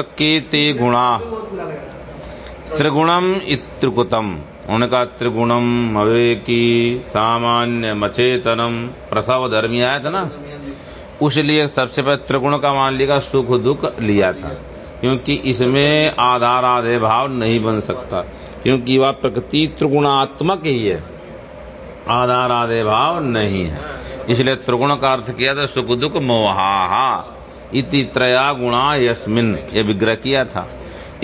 के ते गुणा। त्रिगुणम इत्रिकुतम। उन्होंने कहा, त्रिगुणम अवेकी सामान्य मचेतनम प्रसव धर्मी आया था ना? उसलिए सबसे पहले त्रिगुण का मान लिया, सुख दुख लिया था। क्योंकि इसमें आधार आधे भाव नहीं बन सकता। क्योंकि वह प्रकृति त्रिगुणात्मक ही है। आधार आधे भाव नहीं है। इसलिए त्रिगुण का अर्थ किया था, सुख दुख मोहा इति त्रया गुणा यस्मिन। ये विग्रह किया था।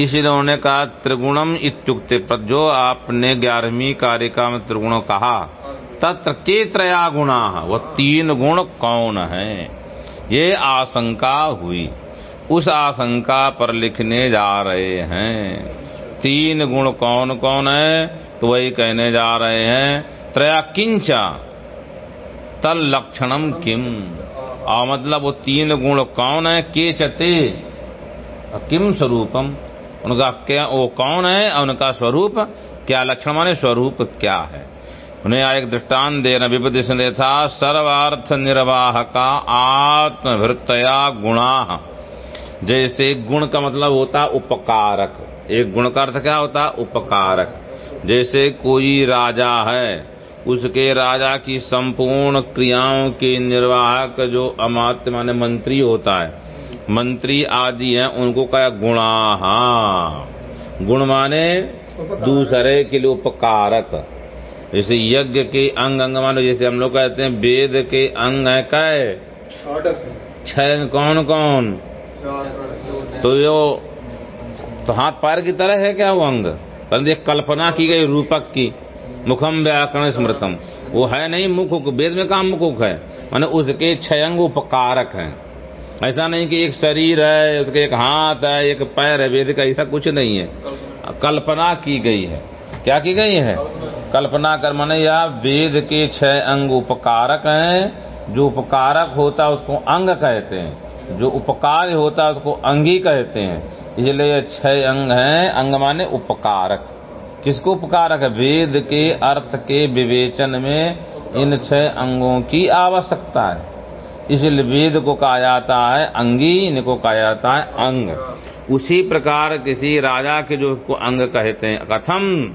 इसलिए उन्होंने कहा, त्रिगुणम इत्युक्ते पर जो आपने ग्यारहवीं कारिका में त्रिगुण कहा, तत्र के त्रया गुणा? वो तीन गुण कौन है? ये आशंका हुई। उस आशंका पर लिखने जा रहे हैं। तीन गुण कौन कौन है? तो वही कहने जा रहे हैं, त्रया किंचा तल लक्षणम किम? और मतलब वो तीन गुण कौन है? के चते? किम स्वरूपम? उनका क्या, वो कौन है? और उनका स्वरूप क्या? लक्षण माने स्वरूप क्या है? उन्हें एक दृष्टान देना विपद से था, सर्वार्थ निर्वाह का आत्मभृतया गुणा। जैसे गुण का मतलब होता उपकारक। एक गुण का अर्थ क्या होता? उपकारक। जैसे कोई राजा है उसके राजा की संपूर्ण क्रियाओं के निर्वाहक जो अमात्य माने मंत्री होता है मंत्री आदि हैं उनको कहा गुणा गुण माने दूसरे के लिए उपकारक। जैसे यज्ञ के अंग अंग मानो जैसे हम लोग कहते हैं वेद के अंग है कै छह कौन कौन? तो यो तो हाथ पैर की तरह है क्या वो अंग? परंतु कल्पना की गई रूपक की। मुखम व्याकरण स्मृतम। वो है नहीं मुख वेद में कहा मुख है? माने उसके छह अंग उपकारक हैं। ऐसा नहीं कि एक शरीर है, उसके एक हाथ है, एक पैर है, वेद का ऐसा कुछ नहीं है। कल्पना की गई है। क्या की गई है? कल्पना कर, माने या वेद के छह अंग उपकारक हैं, जो उपकारक होता है उसको अंग कहते हैं। जो उपकार होता है उसको अंगी कहते हैं। इसलिए छह अंग हैं, अंग माने उपकारक। किसको उपकारक है वेद के अर्थ के विवेचन में इन छह अंगों की आवश्यकता है? इसलिए वेद को कहा जाता है अंगी इनको कहा जाता है अंग। उसी प्रकार किसी राजा के जो उसको अंग कहते हैं, कथम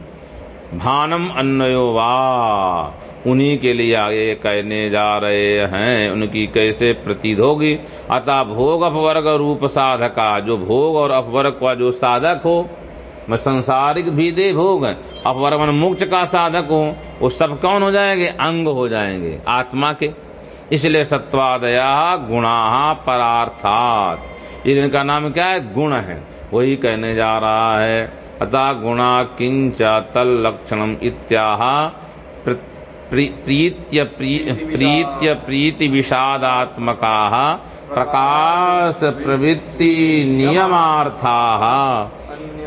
भानम अन्नयो वा, उन्हीं के लिए आगे कहने जा रहे हैं, उनकी कैसे प्रतीत होगी? अतः भोग अपवर्ग रूप साधका, जो भोग और अपवर्ग का जो साधक हो मैं संसारिक भी दे भोग अपवर्गन मुक्त का साधक हो, वो सब कौन हो जाएँगे? अंग हो जाएँगे, आत्मा के। इसलिए सत्वादया गुणा परार्थात। इनका नाम क्या है? गुण है। वही कहने जा रहा है, अतः गुणा किंच तल लक्षणम इत्याह प्रीत्य प्रीत्य प्रीति विषादात्मका प्रकाश प्रवृत्ति नियमार्था।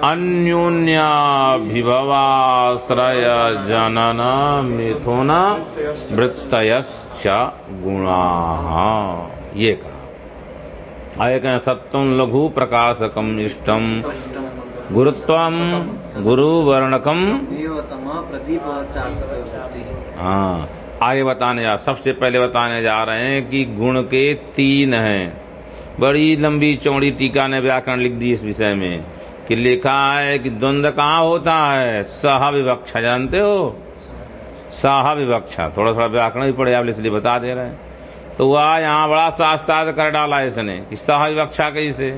अन्योन्याभिभवाश्रय जनन मिथुन वृत्तयश्च गुणा। ये कहा। सत्यम लघु प्रकाशकम इष्टम। गुरुत्वम गुरु वर्णकम हाँ आगे बताने जा, सबसे पहले बताने जा रहे हैं कि गुण के तीन हैं। बड़ी लंबी चौड़ी टीका ने व्याकरण लिख दी इस विषय में। कि लिखा है कि द्वंद्व कहाँ होता है? सह विवक्षा, जानते हो? सह विवक्षा। थोड़ा थोड़ा व्याकरण भी पड़े आप इसलिए बता दे रहे हैं। तो वह यहाँ बड़ा शास्त्रार्थ कर डाला इसने कि सह विवक्षा कैसे?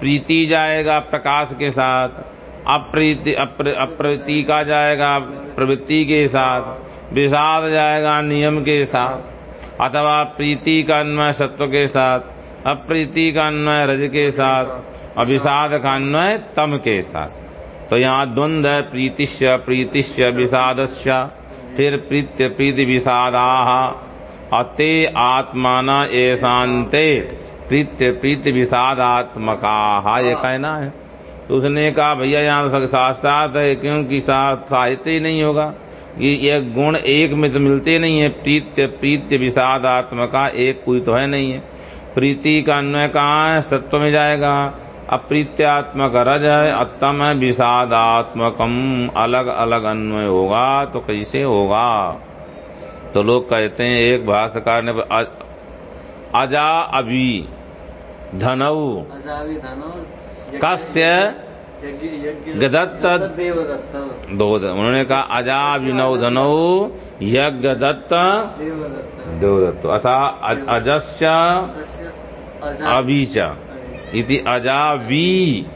प्रीति जाएगा प्रकाश के साथ, अप्रीति अप्रीति का जाएगा प्रवृत्ति के साथ, विषाद जाएगा नियम के साथ, अथवा प्रीति का अन्वय सत्व के साथ, अप्रीति का अन्वय रज के साथ विषाद का अन्वय तम के साथ। तो यहाँ द्वंद्व प्रीतिश्य प्रीतिश्य विषादस्य फिर प्रीत्य प्रीति विषादा अते आत्माना ऐसांते प्रीत्य प्रीति विषादात्मका ये कहना है। तो उसने कहा, भैया, यहाँ शास्त्रार्थ है, क्योंकि साहित्य ही नहीं होगा। ये ये गुण एक में तो मिलते नहीं है। प्रीत्य प्रीत्य विषादात्मका एक कोई तो है नहीं है। प्रीति का अन्वय कहाँ है? सत्व में जाएगा। अप्रीत्यात्मक रज है अतम है विषादात्मकम अलग अलग अन्वय होगा तो कैसे होगा? तो लोग कहते हैं एक भाष्यकार ने अजा अभी धनऊ कस्य? गदत्त दो उन्होंने कहा अजा विनव धनौ यज्ञ दत्त देवदत्त। अथा अजस्य अबीच इति अजावी।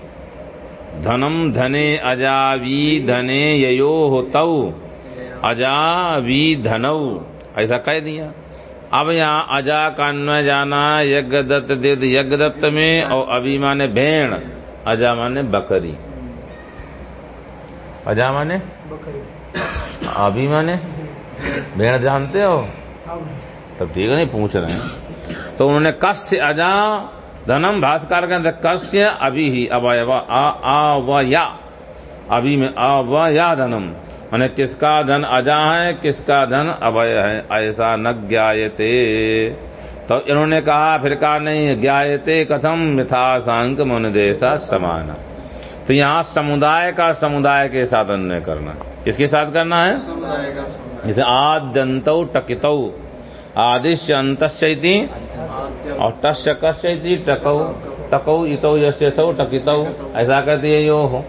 धनम धने अजावी धने ययो तौ। अजावी धनौ। ऐसा कह दिया। अब यहाँ अजा का अन्वय जाना यज्ञ दत्त दे यज्ञ दत्त में और अभी माने भेड़ अजा माने बकरी। अजा माने? अभी माने? भेड़ जानते हो? तब ठीक है नहीं पूछ रहे हैं। तो उन्होंने कस्य अजा धनम भास्कर के कस्य अभी ही अवयव अवया अभी में अवया धनम माने किसका धन अजा है किसका धन अवय है ऐसा न ज्ञायते। तो इन्होंने कहा फिर कहा नहीं ज्ञाते कथम मिथा सांक मन देशा समान। तो यहाँ समुदाय का समुदाय के साथ अन्य करना। किसके साथ करना है? जैसे आद्यंत टकितौ। आदिश्य आद्यम और तस्य कश्चैति टकौ टकौ इतौ यशौ टकितौ, ऐसा कहते हैं यो हो।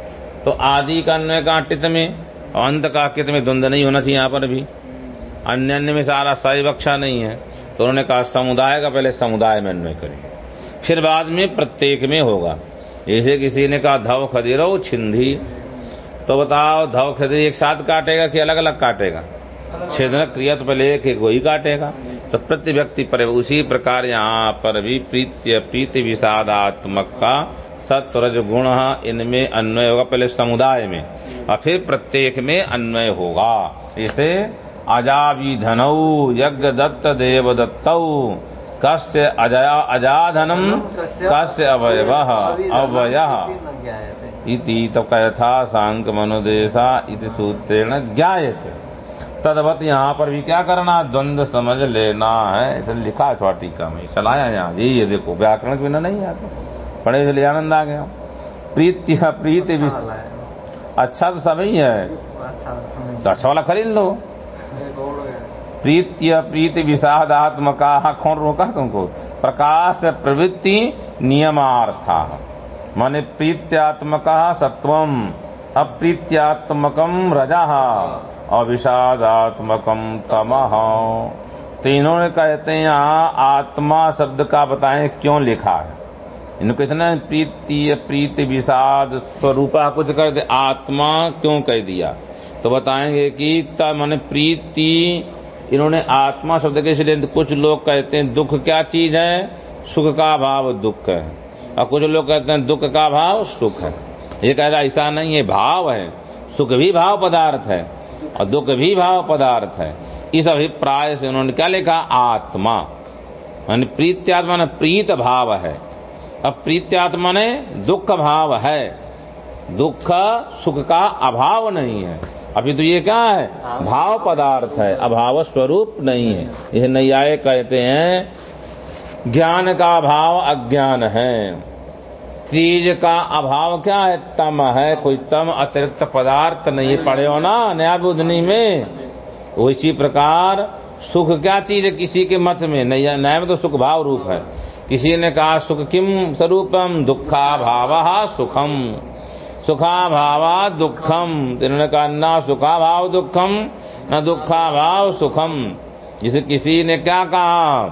तो आदि का अन्वय का टित में और अंत का कित में द्वंद नहीं होना चाहिए यहाँ पर भी। अन्य अन्य में सारा सही बख्शा नहीं है। तो उन्होंने कहा, समुदाय का पहले समुदाय में अन्वय करेंगे फिर बाद में प्रत्येक में होगा। जैसे किसी ने कहा, धव खदीरो छिंदी तो बताओ, धव खदीर एक साथ काटेगा कि अलग अलग काटेगा? छेदन क्रिया तो पहले एक एक वही काटेगा। तो प्रति व्यक्ति पर उसी प्रकार यहाँ पर भी प्रीत्य प्रीति विषादात्मक का सत्वरज गुण इनमें अन्वय होगा पहले समुदाय में और फिर प्रत्येक में अन्वय होगा। इसे अजावी धनौ यज्ञ दत्त देव दत्तौ कस्य अजया अजाधनम कस्य अवयव अवय। इति तो कथा सांक मनोदेशा इति सूत्रेण ज्ञायते। तदवत यहाँ पर भी क्या करना? द्वंद्व समझ लेना है। ऐसा लिखा है थोड़ा टीका में। चलाया यहाँ। ये ये देखो व्याकरण के बिना नहीं आता। पढ़े इसलिए आनंद आ गया। प्रीति प्रीति विष अच्छा तो सभी है तो अच्छा वाला खरीद लो। प्रीत्य प्रीति विषादात्मका कौन रोका तुमको? प्रकाश प्रवृत्ति नियमार्था। माने प्रीत्यात्मका सत्वम अप्रीत्यात्मकम रजा। और विषादात्मकम तमह तो इन्होंने कहते हैं, यहाँ आत्मा शब्द का बताएँ, क्यों लिखा है? इनको इतना प्रीति प्रीति विषाद स्वरूपा कुछ कर दे, आत्मा क्यों कह दिया? तो बताएँगे कि माने प्रीति, इन्होंने आत्मा शब्द के इसलिए कुछ लोग कहते हैं, दुख क्या चीज़ है? सुख का भाव दुख है। और कुछ लोग कहते हैं, दुख का भाव सुख है। ये कह रहा ऐसा नहीं है, भाव है। सुख भी भाव पदार्थ है। और दुख भी भाव पदार्थ है। इस अभिप्राय से उन्होंने क्या लिखा? आत्मा। मान प्रीत्यात्मा ने प्रीत भाव है। अब प्रीत्यात्मा ने दुख भाव है। दुख सुख का अभाव नहीं है। अभी तो ये क्या है? भाव। पदार्थ है। अभाव स्वरूप नहीं है। यह नैयाय कहते हैं ज्ञान का अभाव अज्ञान है। चीज़ का अभाव क्या है? तम है, कोई तम अतिरिक्त पदार्थ नहीं पड़े हो ना, नया बुधनी में। उसी प्रकार सुख क्या चीज़ है किसी के मत में? नया में तो सुख भाव रूप है। किसी ने कहा, सुख किम स्वरूपम? दुखा भाव सुखम। सुखा भाव दुखम इन्होंने कहा, न सुखा भाव दुखम, न दुखा भाव सुखम। जिसे किसी ने क्या कहा?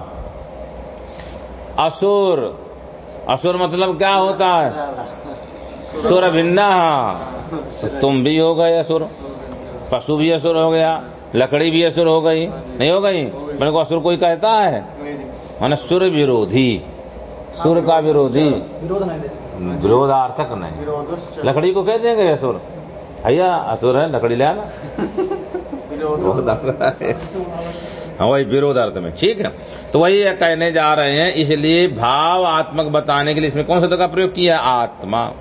असुर असुर मतलब क्या होता है? सुर भिन्ना तो तुम भी हो गए असुर। पशु भी असुर हो गया लकड़ी भी असुर हो गई। नहीं हो गई? मेरे को असुर कोई कहता है? माने सुर विरोधी। सुर का विरोधी। विरोधार्थक नहीं। लकड़ी को कह देंगे असुर। भैया असुर है लकड़ी ले आना। हाँ वही विरोध अर्थ में। ठीक है तो वही कहने जा रहे हैं, इसलिए भाव आत्मक बताने के लिए इसमें कौन सा का प्रयोग किया? आत्मा।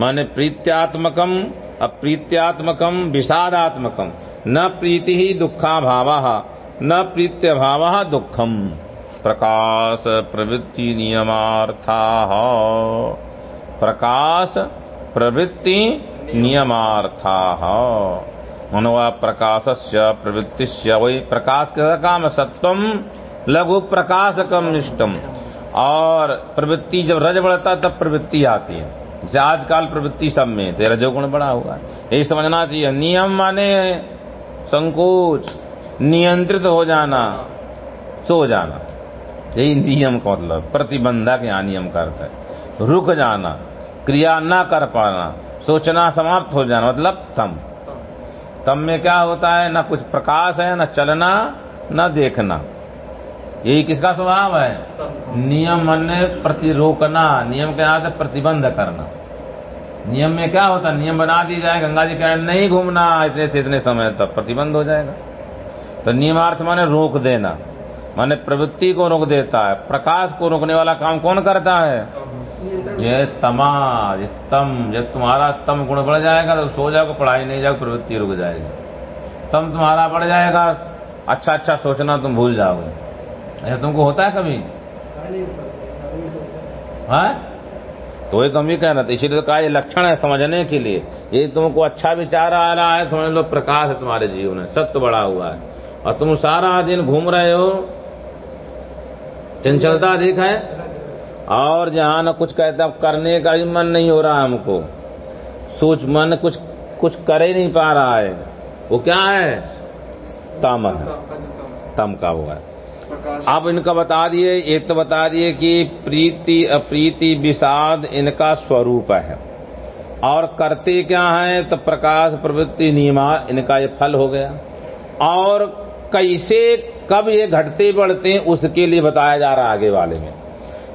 माने प्रीत्यात्मकम, अप्रीत्यात्मकम, विषादात्मकम। न प्रीति ही दुखा भाव, न प्रीत्य भाव दुखम। प्रकाश प्रवृत्ति नियमार्था। प्रकाश प्रवृत्ति नियमार्था। मनोवा प्रकाश से प्रवृत्ति वही प्रकाश के काम सत्वम लघु प्रकाशकम इष्टम और प्रवृत्ति जब रज बढ़ता तब प्रवृत्ति आती है। जैसे आजकल प्रवृत्ति सब में तेरा रजोगुण बड़ा हुआ यही समझना चाहिए, नियम माने संकोच, नियंत्रित हो जाना, सो जाना। यही नियम का मतलब प्रतिबंधक यहाँ नियम करता है। रुक जाना, क्रिया ना कर पाना, सोचना समाप्त हो जाना मतलब थम। तम में क्या होता है? ना कुछ प्रकाश है, ना चलना, ना देखना। यही किसका स्वभाव है? नियम मन प्रति रोकना। नियम के यहाँ से प्रतिबंध करना। नियम में क्या होता नियम बना दी जाए, गंगा जी कह नहीं घूमना, इतने से इतने समय तक प्रतिबंध हो जाएगा। तो नियमार्थ माने रोक देना। माने प्रवृत्ति को रोक देता है। प्रकाश को रोकने वाला काम कौन करता है? ये तमा, ये तम जब तुम्हारा तम गुण बढ़ जाएगा तो सो जाओगे, पढ़ाई नहीं जाओगे, प्रवृत्ति रुक जाएगी। तम तुम्हारा बढ़ जाएगा अच्छा अच्छा सोचना तुम भूल जाओगे। ऐसा तुमको होता है कभी? हाँ? तो ये ही कहना था, इसीलिए तो कहा, ये लक्षण है समझने के लिए। ये तुमको अच्छा विचार आ रहा है समझ लो प्रकाश है तुम्हारे जीवन में, सत्य बड़ा हुआ है। और तुम सारा दिन घूम रहे हो। चंचलता अधिक है? और जहाँ न कुछ कहता करने का भी मन नहीं हो रहा हमको। सोच मन कुछ कुछ कर ही नहीं पा रहा है। वो क्या है? तम है। तम का हुआ है। आप इनका बता दिए एक तो बता दिए कि प्रीति अप्रीति विषाद इनका स्वरूप है। और करते क्या है? तो प्रकाश प्रवृत्ति नियमा इनका ये फल हो गया। और कैसे कब ये घटते बढ़ते उसके लिए बताया जा रहा है आगे वाले में।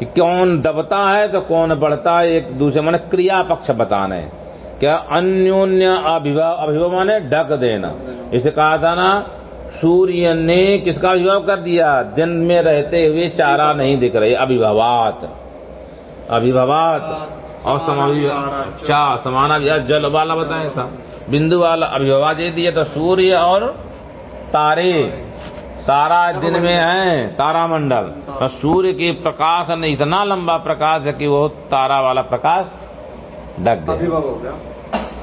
कि कौन दबता है तो कौन बढ़ता है, एक दूसरे माने क्रिया पक्ष बताना। क्या अन्योन्य अभिभाव अभिभाव माने ढक देना। इसे कहा था ना, सूर्य ने किसका अभिभाव कर दिया? दिन में रहते हुए चारा नहीं दिख रही, अभिभावात। अभिभावात। और चा समाना जल वाला बताए था। बिंदु वाला अभिभावा दे दिया तो सूर्य और तारे। तारा दिन में है तारा मंडल तो सूर्य के प्रकाश ने इतना लंबा प्रकाश है कि वो तारा वाला प्रकाश ढक गया।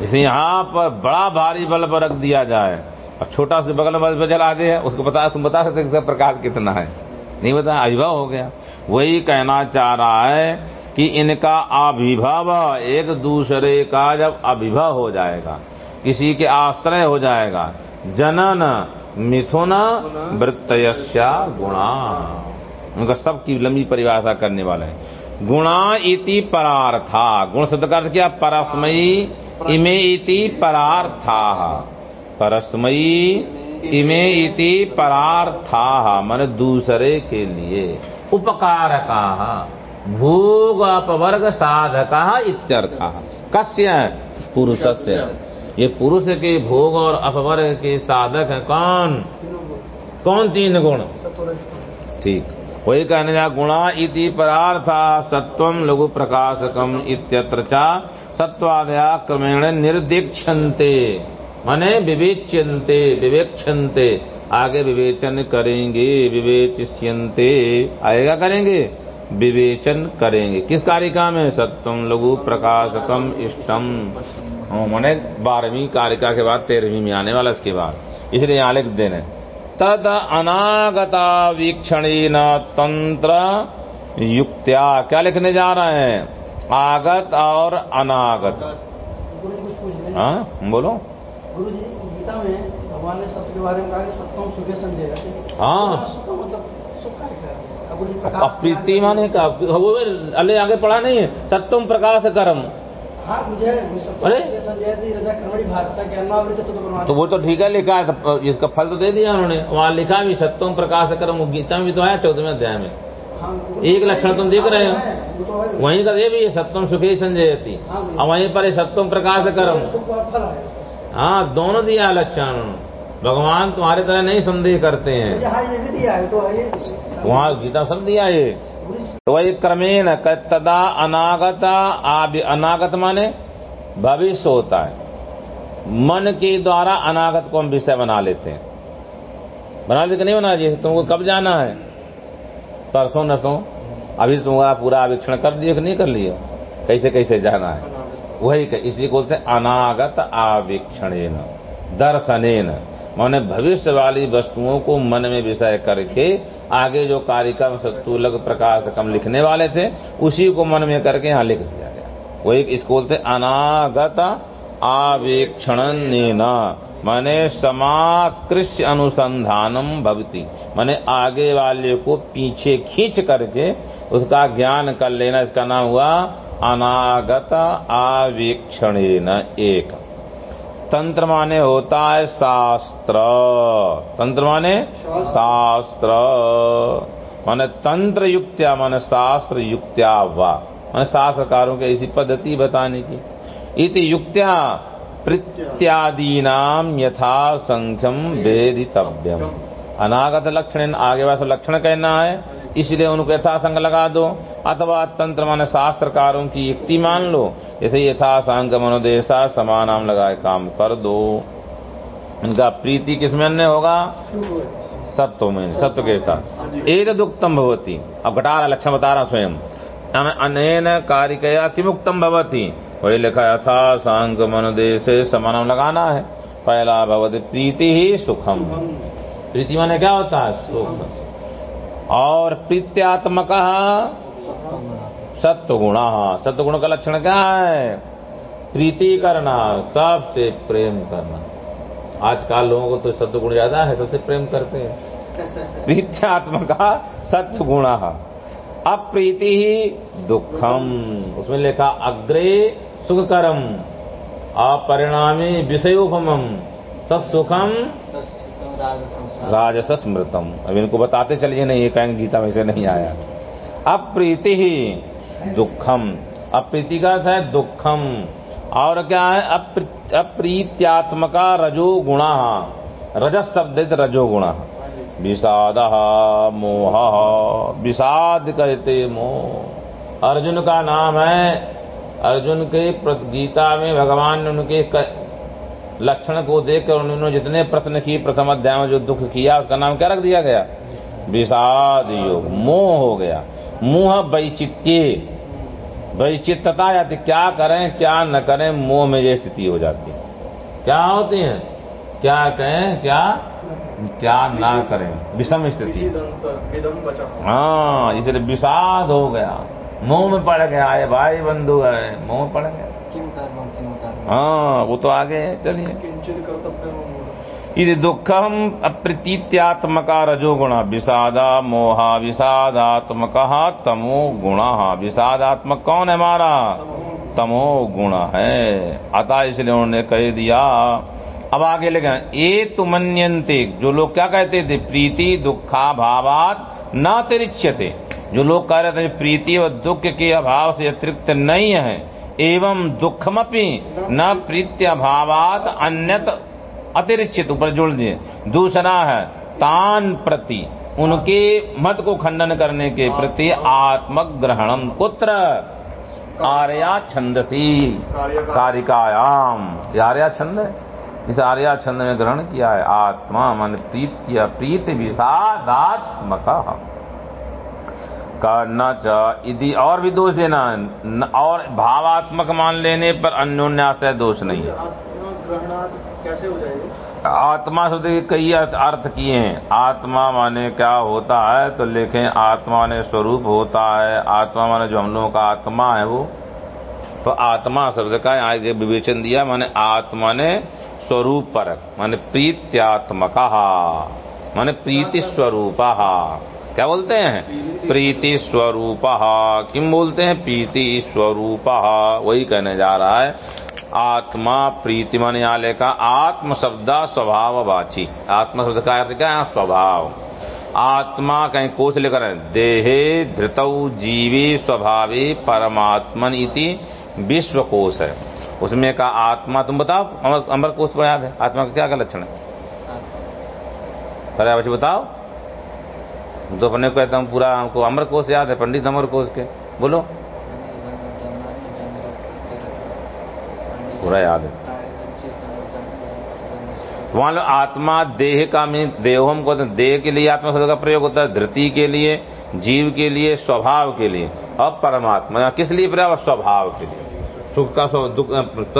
इसे यहाँ पर बड़ा भारी बल्ब रख दिया जाए। और छोटा से बगल में बल्ब जला दे उसको बता तुम बता सकते इसका प्रकाश कितना है। नहीं बता अभिभाव हो गया। वही कहना चाह रहा है कि इनका अभिभाव एक दूसरे का जब अभिभाव हो जाएगा किसी के आश्रय हो जाएगा जनन मिथुन वृत्तयस्या गुणा। उनका सबकी लंबी परिभाषा करने वाले हैं। गुणा इति परार्था। गुण शब्द का अर्थ क्या? परस्मयी इमे इति परार्था। परस्मयी इमे इति परार्था। मन दूसरे के लिए। उपकारका। भोग अपवर्ग साधक इत्यर्थ। कस्य? पुरुषस्य। ये पुरुष के भोग और अपवर्ग के साधक हैं। कौन? कौन तीन गुण? ठीक। वही कहने जा, गुणा इति परार्था सत्वम लघु प्रकाशकम इत्यत्र चा सत्वादया क्रमेण निर्दीक्षन्ते। माने विवेच्यन्ते विवेक्षन्ते आगे विवेचन करेंगे, विवेचिष्यन्ते। आएगा करेंगे? विवेचन करेंगे। किस कारिका में सत्वम लघु प्रकाशकम इष्टम। मैंने बारहवीं कारिका के बाद तेरहवीं में आने वाला इसके बाद। इसलिए यहाँ लिख देने। तद अनागता वीक्षण तंत्र युक्त्या। क्या लिखने जा रहे हैं? आगत और अनागत। हाँ बोलो। गुरु जी गीता में भगवान ने सत्य के बारे में कहा कि सत्यम सुखे संजय हाँ। मतलब अप्रीति माने का? वो अल्ले आगे पढ़ा नहीं है। सत्यम प्रकाश करम। हाँ मुझे अरे? संजय थी रजा कर्मणि भारत के अन्नावृत तो तो वो तो ठीक है लिखा है तो इसका फल तो दे दिया उन्होंने। वहाँ लिखा भी सत्यम प्रकाश करम गीता में भी तो आया चौदहवें अध्याय में। हाँ, एक लक्षण तुम देख रहे हो। वो तो वहीं का ये भी है सत्यम सुखे संजयती हाँ। और वहीं पर है सत्यम प्रकाश करम है हाँ दोनों दिया है लक्षण भगवान तुम्हारे तरह नहीं संदेह करते हैं। हाँ है तो है वहाँ गीता सब दिया ये तो वही क्रमेण तदा अनागता आभि- अनागत माने भविष्य होता है। मन के द्वारा अनागत को हम विषय बना लेते हैं। बना लेते नहीं बना, जैसे तुमको कब जाना है? परसों, नसों? अभी तुम्हारा पूरा आवीक्षण कर दिए कि नहीं कर लिया कैसे कैसे जाना है? वही इसलिए बोलते हैं अनागत आवीक्षण दर्शनेन। माने भविष्य वाली वस्तुओं को मन में विषय करके आगे जो कार्यक्रम सत्तुलग प्रकाश कम लिखने वाले थे, उसी को मन में करके यहाँ लिख दिया गया। वो एक इसको बोलते अनागत आवेक्षण माने समाकृष्य अनुसंधानम भवती। माने आगे वाले को पीछे खींच करके उसका ज्ञान कर लेना, इसका नाम हुआ अनागत आवेक्षण एक। तंत्र माने होता है शास्त्र। तंत्र माने शास्त्र। माने तंत्र युक्त्या, माने शास्त्र युक्त्या वा। माने शास्त्रकारों के ऐसी पद्धति बताने की। इति युक्त्या प्रत्यादीनाम यथा संख्यम वेदितव्यम। अनागत लक्षण आगे वाला लक्षण कहना है? इसलिए उनको यथा संग लगा दो। अथवा तंत्र माने शास्त्रकारों की युक्ति मान लो। जैसे यथा संग मनोदेशा समानाम लगाए काम कर दो। इनका प्रीति किसमें अन्य होगा? सत्व में, सत्व के साथ। एक दुक्तम भवती। अब घटा लक्षण बता रहा स्वयं। अनेन कारिकया किमुक्तम भवती। वही लिखा यथा सांग मनोदेश समानाम लगाना है। पहला भगवत प्रीति ही सुखम। प्रीति माने क्या होता है? सुख। और प्रीत्यात्मक सत्व गुण सत्व गुण का लक्षण क्या है? प्रीति करना सबसे प्रेम करना। आजकल लोगों को तो सत्व गुण ज़्यादा है, सबसे प्रेम करते हैं। प्रीत्यात्मक सत्व गुण अप्रीति ही दुखम। उसमें लिखा, अग्रे सुखकरम। अपरिणामी विषयोपम तत्सुखम राजस स्मृतम अब इनको बताते चलिए, नहीं, ये कहेंगे, गीता में से नहीं आया। अप्रीति ही दुखम। अप्रीति का है दुखम। और क्या है? अप्रीत्यात्मका रजो गुणा। रजस शब्द रजो गुणा। विषाद मोह। विषाद कहते मोह। अर्जुन का नाम है, अर्जुन के गीता में, भगवान ने उनके लक्षण को देखकर उन्होंने जितने प्रश्न किए, प्रथम अध्याय में जो दुख किया, उसका नाम क्या रख दिया गया? विषाद योग। मोह हो गया। मुह वैचित्य वैचित्रता जाती क्या करें, क्या न करें, मोह में ये स्थिति हो जाती है। क्या होती है? क्या कहें, क्या? क्या ना करें। विषम स्थिति। हाँ इसलिए विषाद हो गया। मुँह में पड़ गया। ये भाई बंधु है, मुँह में पड़ गया किम कर्म किम कर्म हाँ वो तो आगे है चलिए। दुखम अप्रतीत्यात्मका रजोगुण विषादा मोहा विषादात्मक तमो गुण। विषादात्मक कौन है हमारा तमो गुण। है। अतः इसलिए उन्होंने कह दिया। अब आगे लेकिन ए तुमन्यंते जो लोग क्या कहते थे? प्रीति दुखा भावात न अतिरिच्यते। जो लोग कह रहे थे प्रीति और दुख के अभाव से अतिरिक्त नहीं है। एवं दुखमपि न प्रीत्य भावात अन्यत अतिरिचित ऊपर जोड़ दिए। दूसरा है, तान प्रति, उनके मत को खंडन करने के प्रति आत्मक ग्रहणम पुत्र आर्या छंदसी कारिकायाम आर्या छंद इस आर्या छंद में ग्रहण किया है। आत्मा, मन, प्रीत्य, प्रीत, विषादात्मक। करना यदि और भी दोष देना और भावात्मक मान लेने पर अन्योन्याश्रय दोष नहीं है। कैसे हो जाएगा आत्मा शब्द के कई अर्थ किए हैं। आत्मा माने क्या होता है तो लिखें, आत्मा माने स्वरूप होता है। आत्मा माने जो हम लोगों का आत्मा है वो। तो आत्मा शब्द का आज विवेचन दिया, माने आत्मा ने स्वरूप परक, माने प्रीत्यात्मक माने प्रीति स्वरूप क्या बोलते हैं? प्रीति स्वरूप। किम बोलते हैं? प्रीति स्वरूप। वही कहने जा रहा है आत्मा प्रीति मन यहाँ लेखा आत्म शब्द स्वभाव वाची आत्म शब्द का अर्थ क्या है? स्वभाव। आत्मा कहीं कोश लेकर है देहे धृत जीवी स्वभावी परमात्मन इति विश्व कोश है। उसमें का आत्मा तुम बताओ अमर, अमर कोश पर याद है? आत्मा का क्या क्या लक्षण है? अरे बच्चे बताओ। तो अपने को कहता हूँ, पूरा हमको अमर कोश याद है, पंडित अमर कोश के। बोलो। पूरा याद है। मान लो आत्मा देह का मीन देहोम को देह के लिए आत्मा शब्द का प्रयोग होता है धृति के लिए, जीव के लिए, स्वभाव के लिए। और परमात्मा किस लिए प्रयोग स्वभाव के लिए। सुख का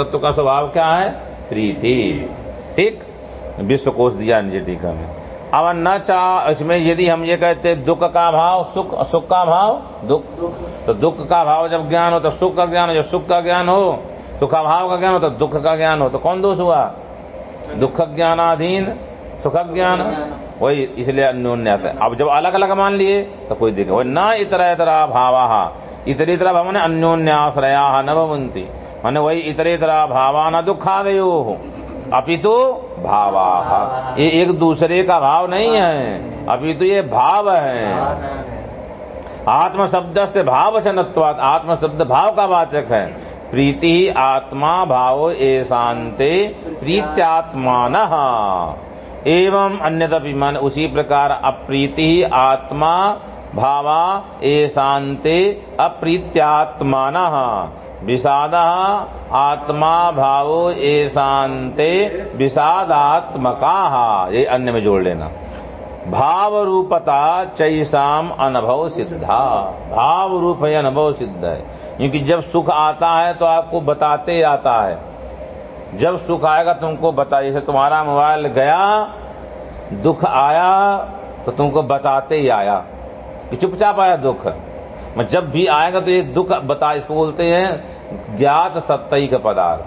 तत्व का स्वभाव क्या है? प्रीति। ठीक? विश्व कोष दिया निज टीका में। अब न चाह इसमें यदि हम ये कहते दुख का भाव, सुख सुख का भाव, दुख तो दुख का भाव जब ज्ञान हो तो सुख का ज्ञान हो, जब सुख का ज्ञान हो, सुख भाव का ज्ञान हो तो दुख का ज्ञान हो तो कौन दोष हुआ? दुख ज्ञानाधीन, सुख ज्ञान, वही इसलिए अन्योन्य आता है। अब जब अलग अलग मान लिए तो कोई दिक्कत वही न इतर इतरा भावा, इतरी तरह भाव ने अन्योन्याश्रया न भवंती माने वही इतरेतरा भावा न दुखादयो। अपितु भावा। ये एक दूसरे का भाव नहीं है। अपितु ये भाव है। आत्म शब्द से भाव वचनत्वात आत्म शब्द भाव का वाचक है। प्रीति आत्मा भाव ए शांते प्रीत्यात्मान। एवं अन्यदपि मान, उसी प्रकार अप्रीति आत्मा भावा ए शांति अप्रीत्यात्मान। विषाद आत्मा भावो ए शांते विषादात्मका। ये अन्य में जोड़ लेना। भाव रूपता चैसाम अनुभव सिद्धा। भाव रूप है अनुभव सिद्ध है। क्योंकि जब सुख आता है तो आपको बताते आता है। जब सुख आएगा तुमको बता, जैसे तुम्हारा मोबाइल गया, दुख आया तो तुमको बताते ही आया। कि चुपचाप आया दुख। मैं जब भी आएगा तो ये दुख बता, इसको बोलते हैं, ज्ञात सत्तई का पदार्थ।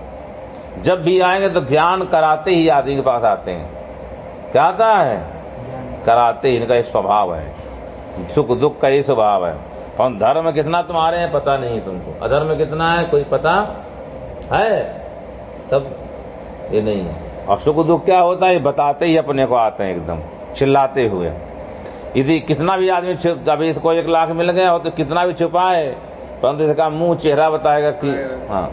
जब भी आएँगे तो ज्ञान कराते ही आदमी के पास आते हैं। क्या आता है? कराते ही, इनका स्वभाव है। सुख दुख का ये स्वभाव है। और धर्म कितना तुम्हारे हैं, पता नहीं तुमको। अधर्म कितना है, कोई पता है? सब ये नहीं है। और सुख दुख क्या होता है बताते ही अपने को आते हैं एकदम, चिल्लाते हुए। यदि कितना भी आदमी अभी इसको एक लाख मिल गया हो तो कितना भी छुपाए, परंतु इसका मुँह चेहरा बताएगा कि हाँ।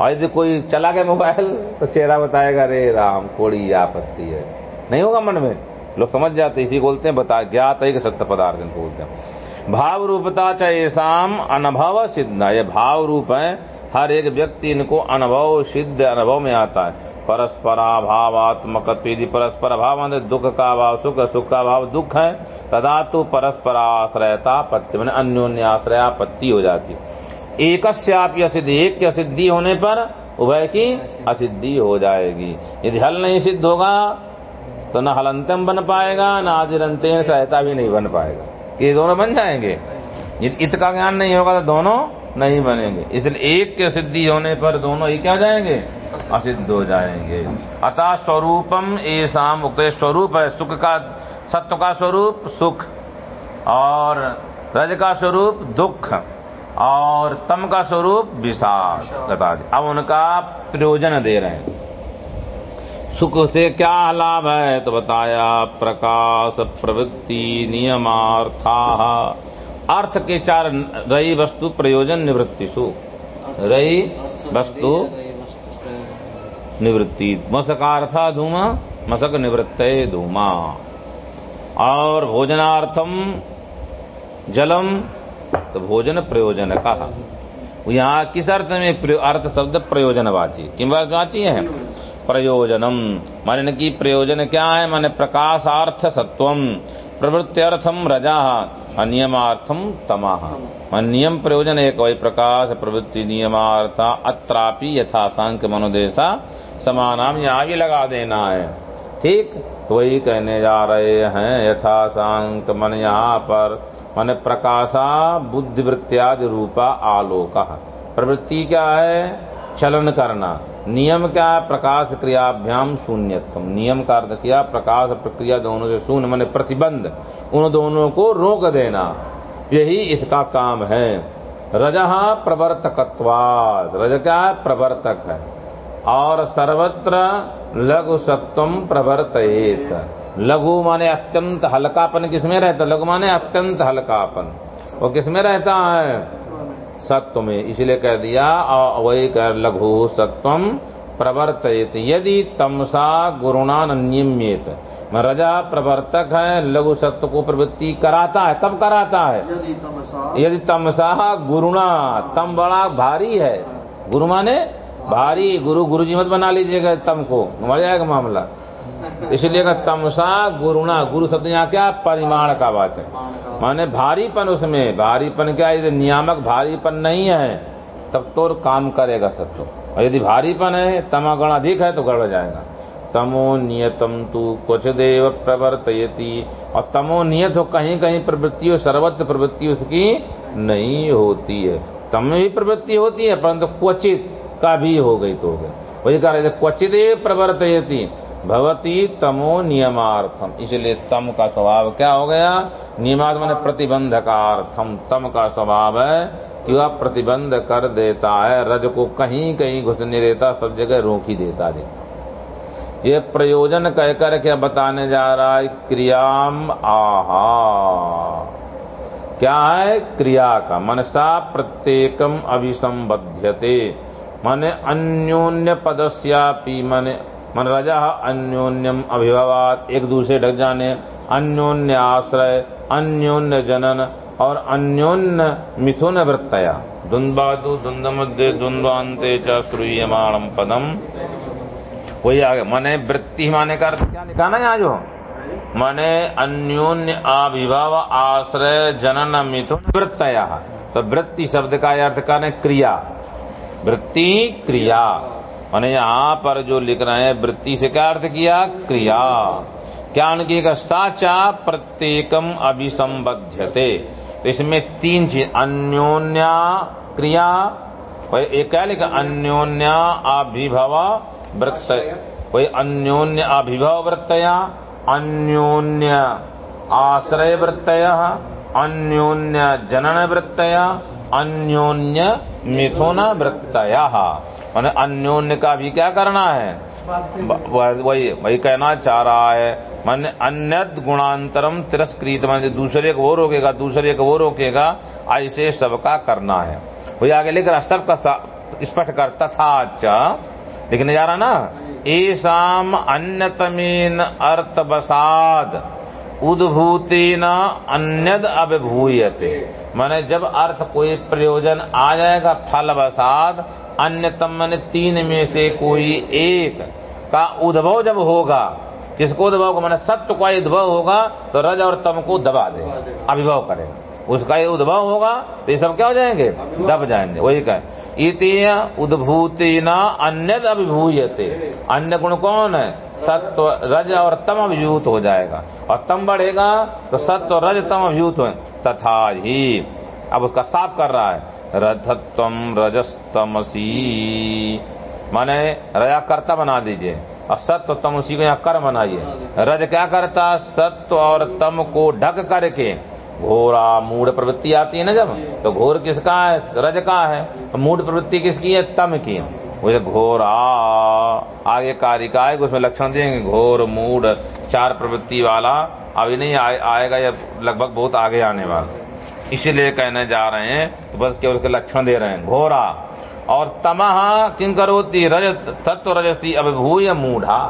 और यदि कोई चला गया मोबाइल तो चेहरा बताएगा, अरे राम, कोड़ी आपत्ति है। नहीं होगा मन में। लोग समझ जाते इसी बोलते हैं, बता, ज्ञात है कि सत्य पदार्थ इनको बोलते हैं। भाव रूपता चाहे शाम अनुभव सिद्ध। ये भाव रूप है, हर एक व्यक्ति इनको अनुभव, सिद्ध अनुभव में आता है। परस्पराभावात्मक यदि परस्पर भाव दुख का भाव, सुख सुख का भाव, दुख है, तदा तो परस्पर आश्रयता पत्ति मैंने अन्योन्याश्रयापत्ति हो जाती एक असिद्धि एक की असिद्धि होने पर उभय की असिद्धि हो जाएगी। यदि हल नहीं सिद्ध होगा तो न हलंतम बन पाएगा, न आदिरंतेन सहायता भी नहीं बन पाएगा। ये दोनों बन जाएँगे। इत का ज्ञान नहीं होगा तो दोनों नहीं बनेंगे। इसलिए एक के सिद्धि होने पर दोनों ही क्या जाएँगे? असिद्ध हो जाएँगे। अतः स्वरूपम ऐसा उक्त स्वरूप है, सुख का, सत्व का स्वरूप, सुख। और रज का स्वरूप, दुख। और तम का स्वरूप, विषाद। बता दी अब उनका प्रयोजन दे रहे हैं। सुख से क्या लाभ है? तो बताया, प्रकाश, प्रवृत्ति, नियमार्था। अर्थ के चार रही वस्तु, प्रयोजन, निवृत्ति, सुख। रही वस्तु निवृत्ति। मसकार्था धूमा, मसक निवृत्त धूमा। और भोजनार्थम जलम तो भोजन प्रयोजन कहा यहाँ किस अर्थ में अर्थ शब्द प्रयोजनवाची? किम वाची है? प्रयोजनम। माने की प्रयोजन क्या है? माने प्रकाशार्थ सत्वम प्रवृत्त्यर्थम रजा अनियमार्थम तमा। नियम प्रयोजन एक, वही प्रकाश, प्रवृत्ति, नियमार्थ, अत्रापि यथा सांख्य मनोदेशा समानाम यहाँ भी लगा देना है। ठीक? तो वही कहने जा रहे हैं, यथा सांक मन यहाँ पर, मन प्रकाशा बुद्धि बुद्धिवृत्त्यादि रूपा आलोक। प्रवृत्ति क्या है? चलन करना। नियम क्या है? प्रकाश क्रियाभ्याम शून्यत्म नियम का अर्थ किया, प्रकाश प्रक्रिया दोनों से शून्य, मैंने प्रतिबंध। उन दोनों को रोक देना। यही इसका काम है। रजहा प्रवर्तकत्वाद रज क्या है? प्रवर्तक है। और सर्वत्र लघु सत्वम प्रवर्तित लघु माने अत्यंत हल्कापन किसमें रहता लघु माने अत्यंत हल्कापन। वो किसमें रहता है? सत्व में। इसलिए कह दिया वही कर लघु सत्वम प्रवर्तित यदि तमसा गुरुणा नियमित रजा प्रवर्तक है लघु सत्व को प्रवृत्ति कराता है। कब कराता है? यदि तमसा गुरुणा तम बड़ा भारी है। गुरु माने भारी, गुरु गुरु जी मत बना लीजिएगा तम को। मर जाएगा मामला। इसलिए तमसा गुरुणा, गुरु शब्द यहाँ क्या? परिमाण का बात है। माने भारीपन उसमें, भारीपन क्या? यदि नियामक भारीपन नहीं है, तब तो काम करेगा सत्य और यदि भारीपन है, तमागुण अधिक है तो गड़ जाएगा। तमो नियतम तू कुछ देव प्रवर्तयति। और तमो नियत हो कहीं कहीं प्रवृत्ति हो, सर्वत्र प्रवृत्ति उसकी नहीं होती है। तम में भी प्रवृत्ति होती है, परंतु क्वचित का भी हो गई तो हो। गई वही कह रहे थे क्वचित प्रवर्तयति, भवती तमो नियमार्थम। इसलिए तम का स्वभाव क्या हो गया? नियमार्थ मैंने प्रतिबंधकार्थम। तम का स्वभाव है कि वह प्रतिबंध कर देता है, रज को कहीं कहीं घुसने देता, सब जगह रोक ही देता देता ये प्रयोजन कहकर क्या बताने जा रहा है, क्रियाम आहा। क्या है? क्रिया का। मनसा प्रत्येकम अभिसंबध्यते। माने अन्योन्य पदस्यापि माने, मन रजा अन्योन्यम अभिभवात, एक दूसरे ढक जाने, अन्योन्य आश्रय, अन्योन्य जनन, और अन्योन्य मिथुन वृत्तया। द्वंद्वादु द्वंद्व मध्य द्वंद्वान्ते च पदम। वही आगे, मने वृत्ति माने का अर्थ? क्या लिखा ना यहाँ जो? मने अन्योन्य आविभाव, आश्रय, जनन, मिथुन वृत्तया। तो वृत्ति शब्द का अर्थ का क्रिया। वृत्ति क्रिया। मैंने यहाँ पर जो लिख रहे हैं, वृत्ति से क्या अर्थ किया? क्रिया। क्या उनकी साचा प्रत्येकम अभिसंबध्यते। तो इसमें तीन चीज़, अन्योन्या क्रिया एक क्या लिखा? अन्योन्या अभिभव वृत्त। कोई अन्योन्य अभिभव वृत्तया, अन्योन्य आश्रय वृत्तय, अन्योन्य जनन वृत्तया अन्योन्य मिथुन वृत्तया। मैंने अन्योन्य का भी क्या करना है? वही वही कहना चाह रहा है। मैंने अन्य गुणांतरम तिरस्कृत, मैंने दूसरे को वो रोकेगा, दूसरे को वो रोकेगा, ऐसे सबका करना है। वही आगे लेकर रहा सबका स्पष्ट कर, तथा अच्छा लिखने जा रहा ना? ऐसाम अन्यतमीन अर्थवसाद। उद्भूति न अन्यद अभिभूयते। माने जब अर्थ कोई प्रयोजन आ जाएगा, फल वसाद अन्यतम मैंने तीन में से कोई एक का उद्भव जब होगा, किसको उद्भव को मैंने सत्य का उद्भव होगा तो रज और तम को दबा दे, अभिभव करेगा उसका ये उद्भव होगा तो ये सब क्या हो जाएँगे? दब जाएँगे। वही कहे इतिय उद्भूति न अन्य अभिभूयते। अन्य गुण कौन है? सत्व रज और तम अभिभूत हो जाएगा। और तम बढ़ेगा तो सत्व रज तम अभिभूत हो तथा ही। अब उसका साफ़ कर रहा है। रथत्व रजस्तमसी। माने रजा कर्ता बना दीजिए। और सत्व तम उसी को यहाँ कर बनाइए। रज क्या करता? सत्व और तम को ढक करके घोरा मूड प्रवृत्ति आती है ना जब? तो घोर किसका है? रज का है। तो मूड प्रवृत्ति किसकी है? तम की वो घोरा आगे कारिका है उसमें लक्षण देंगे। घोर मूड चार प्रवृत्ति वाला। अभी नहीं आए, आएगा या लगभग बहुत आगे आने वाला। इसीलिए कहने जा रहे हैं तो बस केवल के लक्षण दे रहे हैं। घोरा और तमह किन करोती? रजत तत्व रजती अभिभूय मूढ़ा।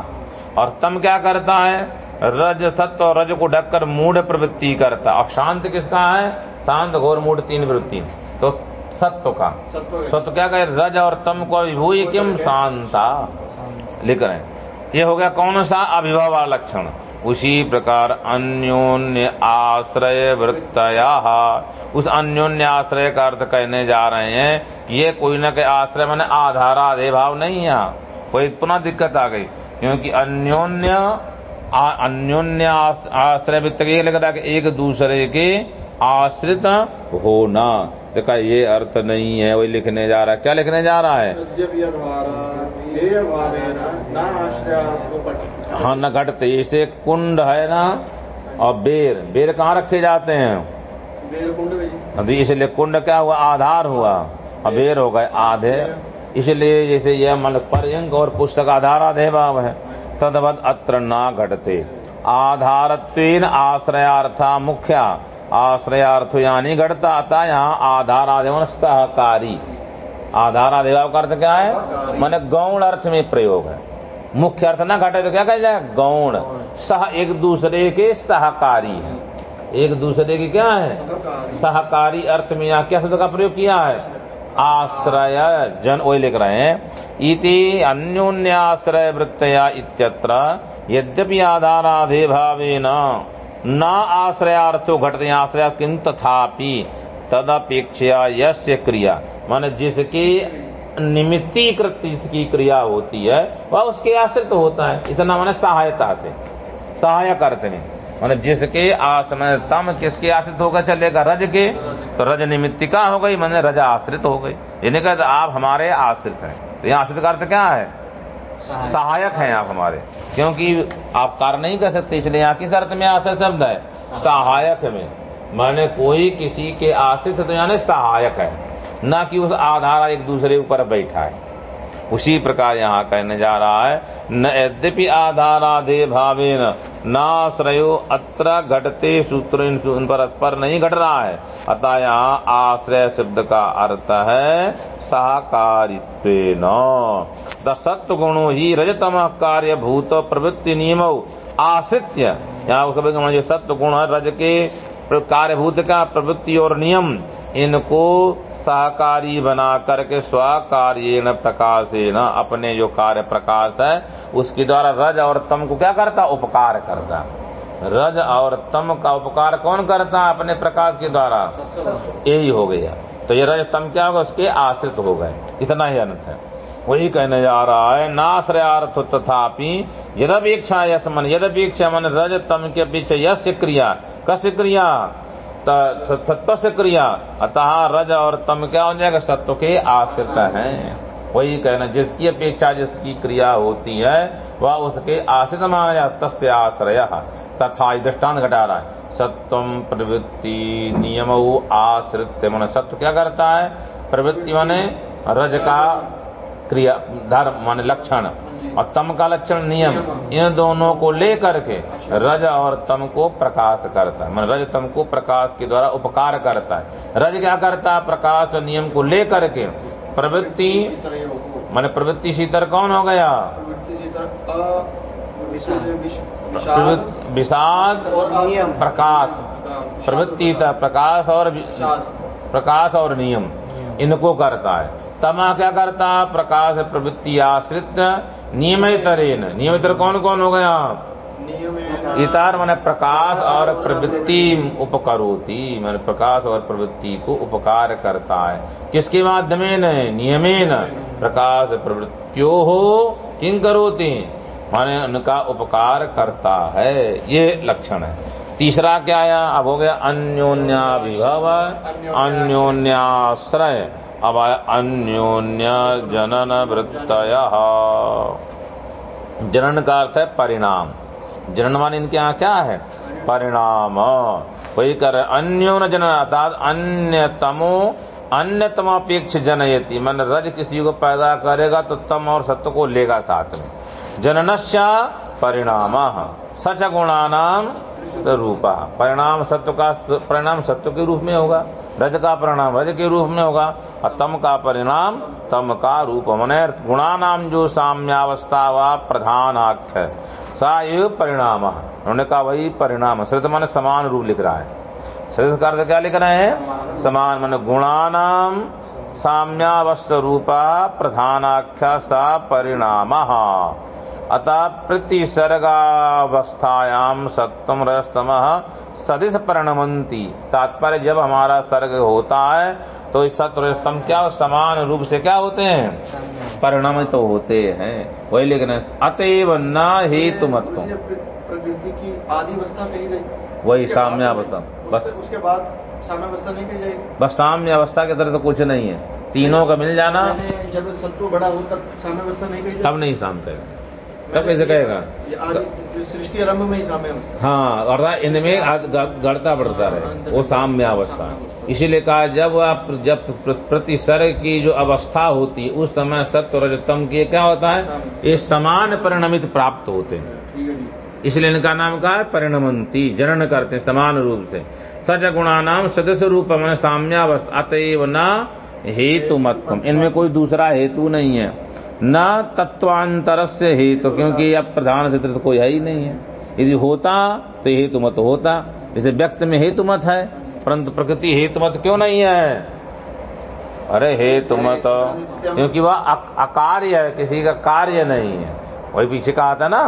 और तम क्या करता है? रज सत्व और रज को ढककर मूढ़ प्रवृत्ति करता। और शांत किसका है? शांत घोर मूढ़ तीन वृत्ति। तो सत्व का। सत्व क्या कहे? रज और तम को अभिभूय किम? शांता। लिख रहे ये हो गया कौन सा? अभिभाव लक्षण उसी प्रकार अन्योन्य आश्रय वृत्तया। उस अन्योन्य आश्रय का अर्थ कहने जा रहे हैं। ये कोई न कोई आश्रय मैंने आधाराधे भाव नहीं है। कोई पुनः दिक्कत आ गई। क्योंकि अन्योन्य अन्योन्य आश्रय वृत्त लगता है एक दूसरे के आश्रित होना। देखा, ये अर्थ नहीं है, वही लिखने जा रहा है। क्या लिखने जा रहा है? हाँ न घटते इसे कुंड है ना? और बेर बेर कहाँ रखे जाते हैं? अभी इसलिए कुंड क्या हुआ? आधार हुआ। और बेर हो गए आधे। इसलिए जैसे यह मन पर्यंक और पुस्तक आधार आधे भाव है। तदवत अत्र न घटते। आधारत्व आश्रयार्था मुख्या। आश्रयार्थ यानी घटता आता यहाँ आधार आधारादेव सहकारी। आधार आधारादेव का अर्थ क्या है? मैंने गौण अर्थ में प्रयोग है। मुख्य अर्थ ना घटे तो क्या कह जाए? गौण। सह एक दूसरे के सहकारी है। एक दूसरे की क्या है? सहकारी अर्थ में यहाँ क्या शब्द का प्रयोग किया है? आश्रय जन वही लिख रहे हैं। इति अन्योन्याश्रय वृत्तया इत्यत्र यद्यपि आधाराधे भावे न आश्रयार्थो घटते, आश्रय किन तथापि तदपेक्षा यस्य क्रिया। मान जिसकी निमित्तीकृत की क्रिया होती है, वह उसके आश्रित तो होता है। इतना माने सहायता से सहायक अर्थ में माने जिसके आसमय तम किसके आश्रित होकर चलेगा? रज के। तो रज निमित्तिका हो गई, मैंने रज आश्रित हो गई। इन्हें कहते आप हमारे आश्रित हैं। तो यहाँ आश्रित का अर्थ क्या है? सहायक। हैं आप हमारे। क्योंकि आप कार्य नहीं कर सकते इसलिए यहाँ किस अर्थ में आश्रित शब्द है? सहायक में। माने कोई किसी के आश्रित तो यानी सहायक है न कि उस आधार एक दूसरे ऊपर बैठा है। उसी प्रकार यहाँ कहने जा रहा है न यद्यपि आधाराधे भावे नाश्रयो अत्र घटते सूत्र इन उन पर स्पर नहीं घट रहा है। अतः यहाँ आश्रय शब्द का अर्थ है सहकारित्व न सत्व गुणो ही रजतम कार्य भूत प्रवृत्ति नियम। आश्रित्य यहाँ उसका जो सत्व गुण है रज के कार्यभूत का प्रवृत्ति और नियम, इनको सहकारी बना करके स्वकार्य न अपने जो कार्य प्रकाश है, उसके द्वारा रज और तम को क्या करता? उपकार करता। रज और तम का उपकार कौन करता? अपने प्रकाश के द्वारा। यही हो गया। तो ये रज तम क्या होगा उसके आश्रित हो गए। इतना ही अंत है। वही कहने जा रहा है, नाश्रयार्थ तथापि यदपेक्षा यश मन यदपेक्षा मन रज तम के पीछे यश क्रिया। कस क्रिया? सत्व क्रिया। अतः रज और तम क्या हो जाएगा? सत्व के आश्रित है। वही कहना, जिसकी अपेक्षा, जिसकी क्रिया होती है, वह उसके आश्रित माना जा तस्य आश्रय। तथा दृष्टान घटा रहा है। सत्वम प्रवृत्ति नियम आश्रित मन। सत्व क्या करता है? प्रवृत्ति माने रज का क्रिया, धर्म माने लक्षण और तम का लक्षण नियम। इन दोनों को लेकर के रज और तम को प्रकाश करता है। मान रज तम को प्रकाश के द्वारा उपकार करता है। रज क्या करता है? प्रकाश और नियम को लेकर के प्रवृत्ति, माने प्रवृत्ति शीतर कौन हो गया? विषाद और नियम प्रकाश। प्रवृत्ति प्रकाश और प्रकाश और नियम। इनको करता है। तमा क्या करता? प्रकाश प्रवृत्ति आश्रित नियमितरेन नियमित कौन कौन हो गया? इतार मैंने प्रकाश और प्रवृत्ति उपकरोती। मैंने प्रकाश और प्रवृत्ति को उपकार करता है। किसके माध्यमेन नियमेन प्रकाश प्रवृत्तियों हो किन करोती? माने उनका उपकार करता है, ये लक्षण है। तीसरा क्या आया? अब हो गया अन्योन्या विभव अन्योन्याश्रय। अब आया अन्योन्य जनन वृत्तय जनन का अर्थ है परिणाम। जनन मान इनके यहाँ क्या है? परिणाम। वही कर अन्योन जनन अर्थात अन्यतमो अन्यतम अपेक्ष जनयति। मन रज किसी को पैदा करेगा तो तम और सत्य को लेगा साथ में। जननस्य परिणाम। सच गुणानाम रूपा। परिणाम सत्व का परिणाम सत्व के रूप में होगा। रज का परिणाम रज के रूप में होगा। और तम का परिणाम तम का रूप मने गुणा नाम जो साम्यावस्था व प्रधान आख्य सा परिणाम उन्होंने कहा वही परिणाम श्रित मन समान रूप लिख रहा है। श्रित का अर्थ क्या लिख रहे हैं? समान मन गुणानाम साम्यावस्थ रूपा प्रधानाख्या सा परिणाम। अतः प्रतिसर्गावस्थायाम सत्तम रजतम सदिश परिणमंती तात्पर्य जब हमारा सर्ग होता है तो इस क्या समान रूप से क्या होते हैं? परिणाम तो होते हैं। वही लेकिन अतएव न ही तुम प्रकृति की आदि अवस्था कही गई। वही साम्यावस्था। बस। उसके बाद साम्यावस्था नहीं कही जाएगी। बस साम्य अवस्था के तरह तो कुछ नहीं है। तीनों का मिल जाना। जब सत्व बड़ा हो तब साम्यावस्था नहीं कही तब नहीं शांत तब कैसे कहेगा। सृष्टि आरंभ में ही साम्य हाँ और इनमें गढ़ता बढ़ता रहे। वो साम्य अवस्था। इसीलिए कहा जब आप जब प्रतिसर्ग की जो अवस्था होती है उस समय सत्व रजतम की क्या होता है? ये समान परिणमित प्राप्त होते हैं। इसलिए इनका नाम कहा है परिणमंती जनन करते हैं समान रूप से। सच गुणा नाम सदस्य रूप मैंने साम्यावस्था अतएव न हेतु मतम इनमें कोई दूसरा हेतु नहीं है। न तत्वांतर से हेतु, क्योंकि अब प्रधान क्षेत्र तो कोई है ही नहीं है। यदि होता तो हेतु मत होता। जैसे व्यक्त में हेतु मत है, परंतु प्रकृति हेतु मत क्यों नहीं है? अरे हेतु मत, क्योंकि वह अकार्य है, किसी का कार्य नहीं है। वही पीछे कहा था ना?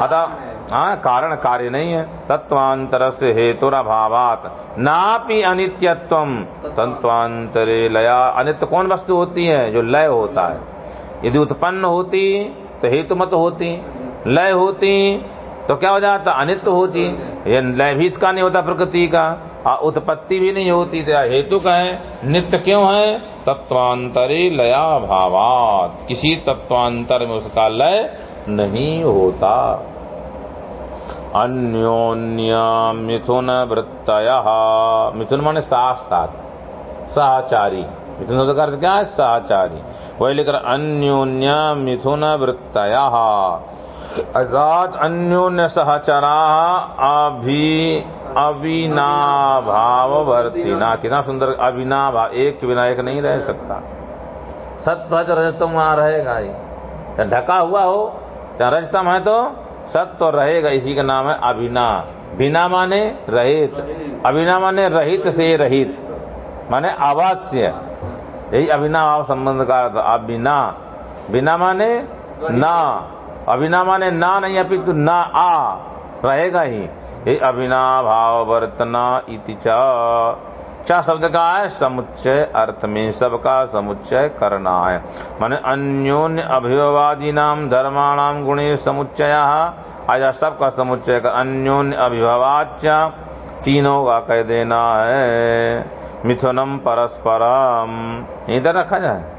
अतः हाँ कारण कार्य नहीं है। तत्वांतर से हेतु अभावात नापि अनित्यत्व। तत्वांतरे लया, अनित्य कौन वस्तु होती है? जो लय होता है। यदि उत्पन्न होती तो हेतु मत होती, लय होती तो क्या हो जाता, अनित्य होती। ये लय भी इसका नहीं होता प्रकृति का और उत्पत्ति भी नहीं होती। तो हेतु का है, नित्य क्यों है? तत्वांतरे लया भावात किसी तत्वांतर में उसका लय नहीं होता। अन्योन्य मिथुन वृत्तय मिथुन माने साथ साथ सहचारी। मिथुन का अर्थ क्या है? सहचारी वही लिख रहा अन्योन्य मिथुन वृत्तय। अर्थात अन्योन्य सहचरा अभी अविनाभावर्तिना कितना सुंदर, अविनाभा, एक बिना एक नहीं रह सकता। सत्व रजतम वहाँ रहेगा ही। ढका हुआ हो या रजतम है तो सत्व रहेगा, इसी का नाम है अभिना बिना माने रहित। अभिना माने रहित से रहित। माने अवास्य यही अभिनाभाव संबंध का अर्थ, अभिना। बिना माने ना। अभिना माने ना नहीं, अपितु ना, आ। रहेगा ही। ये अभिनाभाव वर्तना इति च। शब्द का है, समुच्चय अर्थ में सबका समुच्चय करना है माने अन्योन्य अभिवादी नाम धर्माणाम गुणे समुच्चय। आजा सबका समुच्चय कर अन्योन्य अभिभवाच्य। तीनों का कह देना है। मिथुनम परस्परम। इधर रखा जाए।